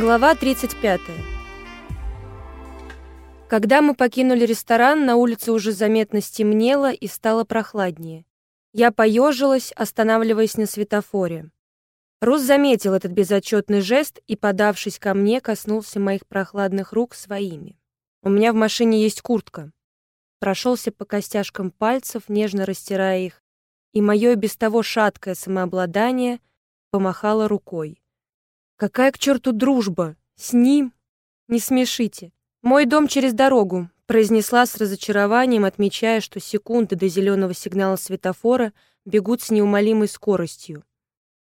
Глава 35. Когда мы покинули ресторан, на улице уже заметно стемнело и стало прохладнее. Я поежилась, останавливаясь на светофоре. Рус заметил этот безотчетный жест и, подавшись ко мне, коснулся моих прохладных рук своими. «У меня в машине есть куртка». Прошелся по костяшкам пальцев, нежно растирая их, и мое без того шаткое самообладание помахало рукой. Какая к черту дружба? С ним? Не смешите. Мой дом через дорогу, произнесла с разочарованием, отмечая, что секунды до зеленого сигнала светофора бегут с неумолимой скоростью.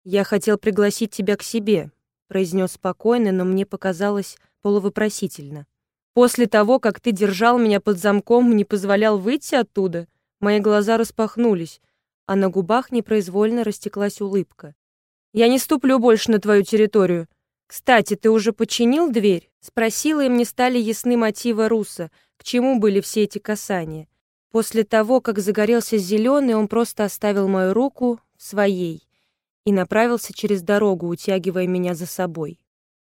Я хотел пригласить тебя к себе, произнес спокойно, но мне показалось полувопросительно. После того, как ты держал меня под замком, не позволял выйти оттуда, мои глаза распахнулись, а на губах непроизвольно растеклась улыбка. Я не ступлю больше на твою территорию. Кстати, ты уже починил дверь? Спросила, и мне стали ясны мотивы Руса, к чему были все эти касания. После того, как загорелся зеленый, он просто оставил мою руку в своей и направился через дорогу, утягивая меня за собой.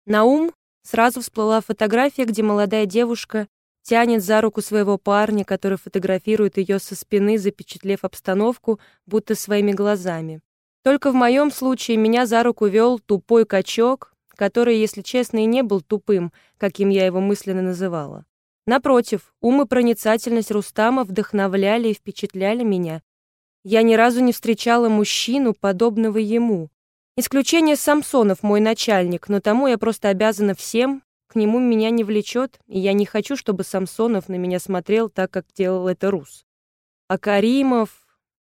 На ум сразу всплыла фотография, где молодая девушка тянет за руку своего парня, который фотографирует ее со спины, запечатлев обстановку, будто своими глазами. Только в моем случае меня за руку вел тупой качок, который, если честно, и не был тупым, каким я его мысленно называла. Напротив, ум и проницательность Рустама вдохновляли и впечатляли меня. Я ни разу не встречала мужчину, подобного ему. Исключение Самсонов, мой начальник, но тому я просто обязана всем, к нему меня не влечет, и я не хочу, чтобы Самсонов на меня смотрел так, как делал это Рус. А Каримов,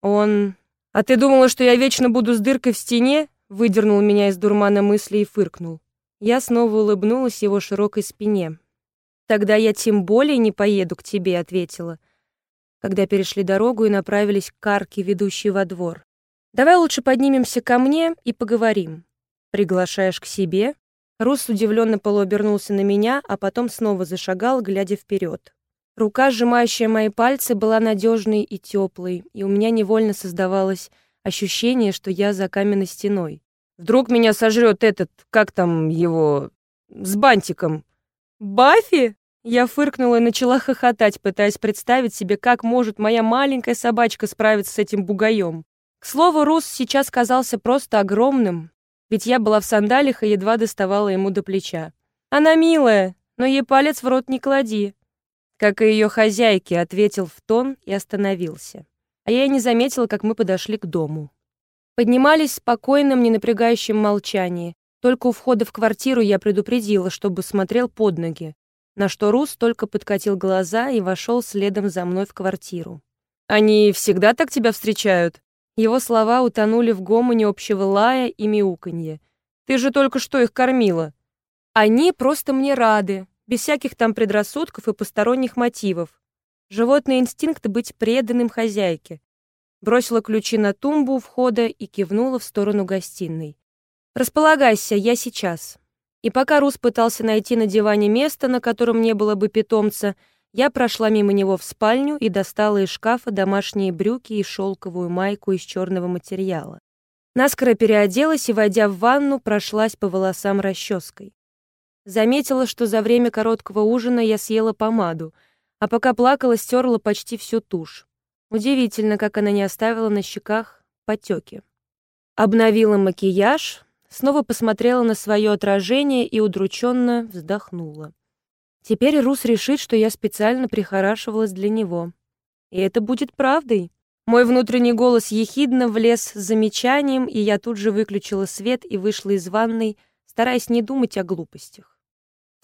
он... «А ты думала, что я вечно буду с дыркой в стене?» Выдернул меня из дурмана мысли и фыркнул. Я снова улыбнулась его широкой спине. «Тогда я тем более не поеду к тебе», — ответила, когда перешли дорогу и направились к арке, ведущей во двор. «Давай лучше поднимемся ко мне и поговорим. Приглашаешь к себе?» Рус удивленно полуобернулся на меня, а потом снова зашагал, глядя вперед. Рука, сжимающая мои пальцы, была надежной и теплой, и у меня невольно создавалось ощущение, что я за каменной стеной. Вдруг меня сожрет этот, как там его, с бантиком. Бафи? Я фыркнула и начала хохотать, пытаясь представить себе, как может моя маленькая собачка справиться с этим бугаем. К слову, Рус сейчас казался просто огромным, ведь я была в сандалиях и едва доставала ему до плеча. Она милая, но ей палец в рот не клади как и ее хозяйки, ответил в тон и остановился. А я и не заметила, как мы подошли к дому. Поднимались в спокойном, не напрягающем молчании. Только у входа в квартиру я предупредила, чтобы смотрел под ноги, на что Рус только подкатил глаза и вошел следом за мной в квартиру. «Они всегда так тебя встречают?» Его слова утонули в гомоне общего лая и мяуканье. «Ты же только что их кормила!» «Они просто мне рады», без всяких там предрассудков и посторонних мотивов. Животный инстинкт быть преданным хозяйке. Бросила ключи на тумбу у входа и кивнула в сторону гостиной. «Располагайся, я сейчас». И пока Рус пытался найти на диване место, на котором не было бы питомца, я прошла мимо него в спальню и достала из шкафа домашние брюки и шелковую майку из черного материала. Наскоро переоделась и, войдя в ванну, прошлась по волосам расческой. Заметила, что за время короткого ужина я съела помаду, а пока плакала, стерла почти всю тушь. Удивительно, как она не оставила на щеках потеки. Обновила макияж, снова посмотрела на свое отражение и удрученно вздохнула. Теперь Рус решит, что я специально прихорашивалась для него. И это будет правдой. Мой внутренний голос ехидно влез с замечанием, и я тут же выключила свет и вышла из ванной, стараясь не думать о глупостях.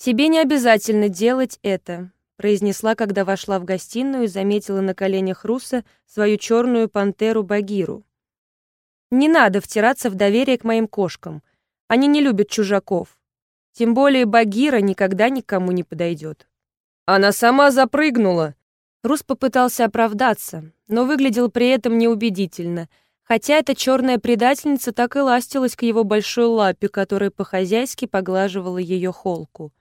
«Тебе не обязательно делать это», — произнесла, когда вошла в гостиную и заметила на коленях Руса свою черную пантеру Багиру. «Не надо втираться в доверие к моим кошкам. Они не любят чужаков. Тем более Багира никогда никому не подойдет». «Она сама запрыгнула!» Рус попытался оправдаться, но выглядел при этом неубедительно, хотя эта черная предательница так и ластилась к его большой лапе, которая по-хозяйски поглаживала ее холку.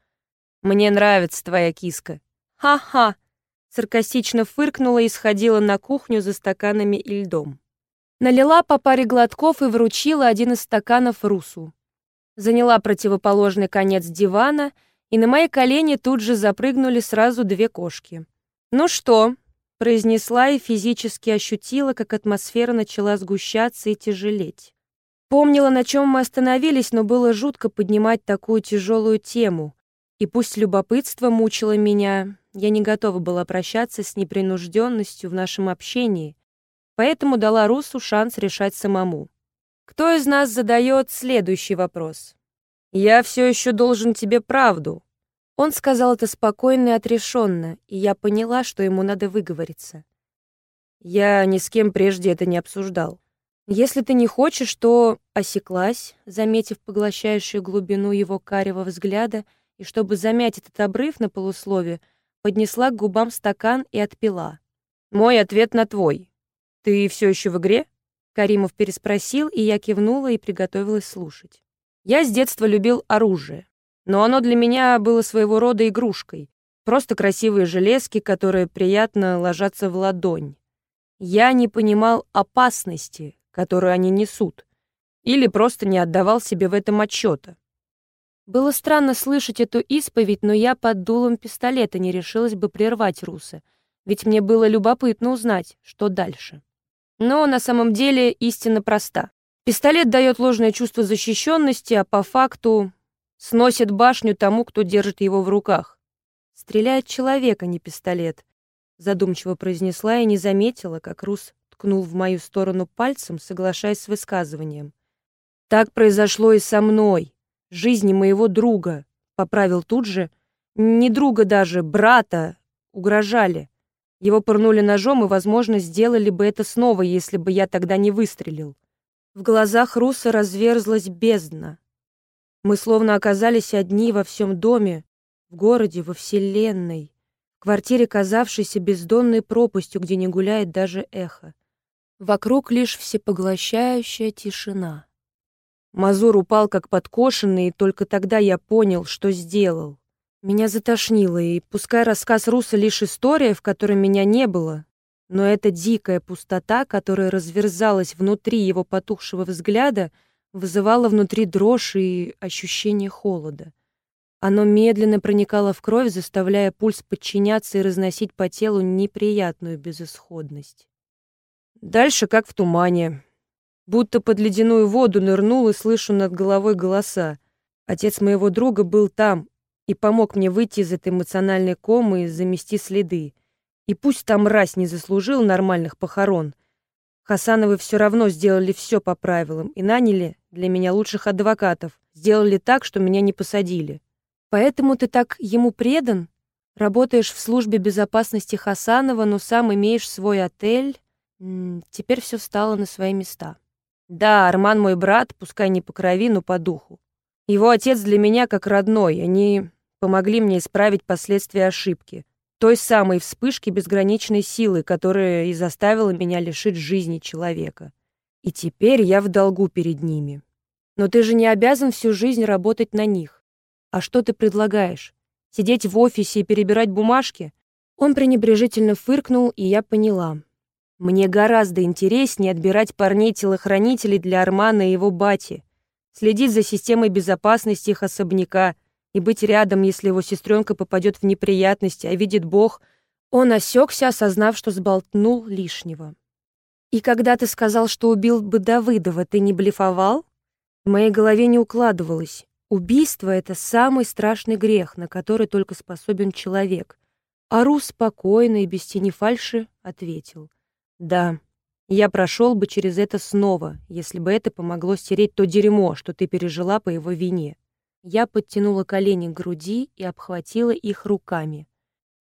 «Мне нравится твоя киска». «Ха-ха!» Саркастично фыркнула и сходила на кухню за стаканами и льдом. Налила по паре глотков и вручила один из стаканов Русу. заняла противоположный конец дивана, и на мои колени тут же запрыгнули сразу две кошки. «Ну что?» — произнесла и физически ощутила, как атмосфера начала сгущаться и тяжелеть. Помнила, на чем мы остановились, но было жутко поднимать такую тяжелую тему. И пусть любопытство мучило меня, я не готова была прощаться с непринужденностью в нашем общении, поэтому дала Русу шанс решать самому. Кто из нас задает следующий вопрос? «Я все еще должен тебе правду». Он сказал это спокойно и отрешенно, и я поняла, что ему надо выговориться. Я ни с кем прежде это не обсуждал. Если ты не хочешь, то осеклась, заметив поглощающую глубину его карего взгляда, и чтобы замять этот обрыв на полуслове, поднесла к губам стакан и отпила. «Мой ответ на твой. Ты все еще в игре?» Каримов переспросил, и я кивнула и приготовилась слушать. Я с детства любил оружие, но оно для меня было своего рода игрушкой. Просто красивые железки, которые приятно ложатся в ладонь. Я не понимал опасности, которую они несут, или просто не отдавал себе в этом отчета. Было странно слышать эту исповедь, но я под дулом пистолета не решилась бы прервать Руса, ведь мне было любопытно узнать, что дальше. Но на самом деле истина проста. Пистолет дает ложное чувство защищенности, а по факту сносит башню тому, кто держит его в руках. «Стреляет человек, а не пистолет», — задумчиво произнесла и не заметила, как Рус ткнул в мою сторону пальцем, соглашаясь с высказыванием. «Так произошло и со мной, жизни моего друга», — поправил тут же. «Не друга даже, брата, угрожали. Его пырнули ножом и, возможно, сделали бы это снова, если бы я тогда не выстрелил. В глазах Руса разверзлась бездна. Мы словно оказались одни во всем доме, в городе, во вселенной, в квартире, казавшейся бездонной пропастью, где не гуляет даже эхо. Вокруг лишь всепоглощающая тишина. Мазур упал как подкошенный, и только тогда я понял, что сделал. Меня затошнило, и пускай рассказ Руса лишь история, в которой меня не было, но эта дикая пустота, которая разверзалась внутри его потухшего взгляда, вызывала внутри дрожь и ощущение холода. Оно медленно проникало в кровь, заставляя пульс подчиняться и разносить по телу неприятную безысходность. Дальше как в тумане. Будто под ледяную воду нырнул и слышу над головой голоса. Отец моего друга был там, и помог мне выйти из этой эмоциональной комы и замести следы. И пусть там мразь не заслужил нормальных похорон, Хасановы все равно сделали все по правилам и наняли для меня лучших адвокатов, сделали так, что меня не посадили. Поэтому ты так ему предан? Работаешь в службе безопасности Хасанова, но сам имеешь свой отель. Теперь все стало на свои места. Да, Арман мой брат, пускай не по крови, но по духу. Его отец для меня как родной, они помогли мне исправить последствия ошибки. Той самой вспышки безграничной силы, которая и заставила меня лишить жизни человека. И теперь я в долгу перед ними. Но ты же не обязан всю жизнь работать на них. А что ты предлагаешь? Сидеть в офисе и перебирать бумажки? Он пренебрежительно фыркнул, и я поняла. Мне гораздо интереснее отбирать парней-телохранителей для Армана и его бати следить за системой безопасности их особняка и быть рядом, если его сестренка попадет в неприятности, а видит Бог, он осекся, осознав, что сболтнул лишнего. «И когда ты сказал, что убил бы Давыдова, ты не блефовал?» В моей голове не укладывалось. Убийство — это самый страшный грех, на который только способен человек. Ару спокойно и без тени фальши ответил. «Да, я прошел бы через это снова, если бы это помогло стереть то дерьмо, что ты пережила по его вине. Я подтянула колени к груди и обхватила их руками.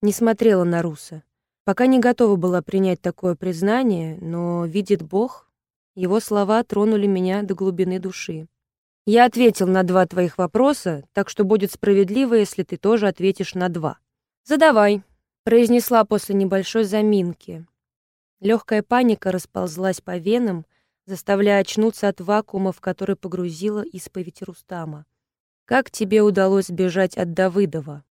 Не смотрела на Руса. Пока не готова была принять такое признание, но, видит Бог, его слова тронули меня до глубины души. Я ответил на два твоих вопроса, так что будет справедливо, если ты тоже ответишь на два. «Задавай», — произнесла после небольшой заминки. Легкая паника расползлась по венам, заставляя очнуться от вакуума, в который погрузила исповедь Рустама. «Как тебе удалось сбежать от Давыдова?»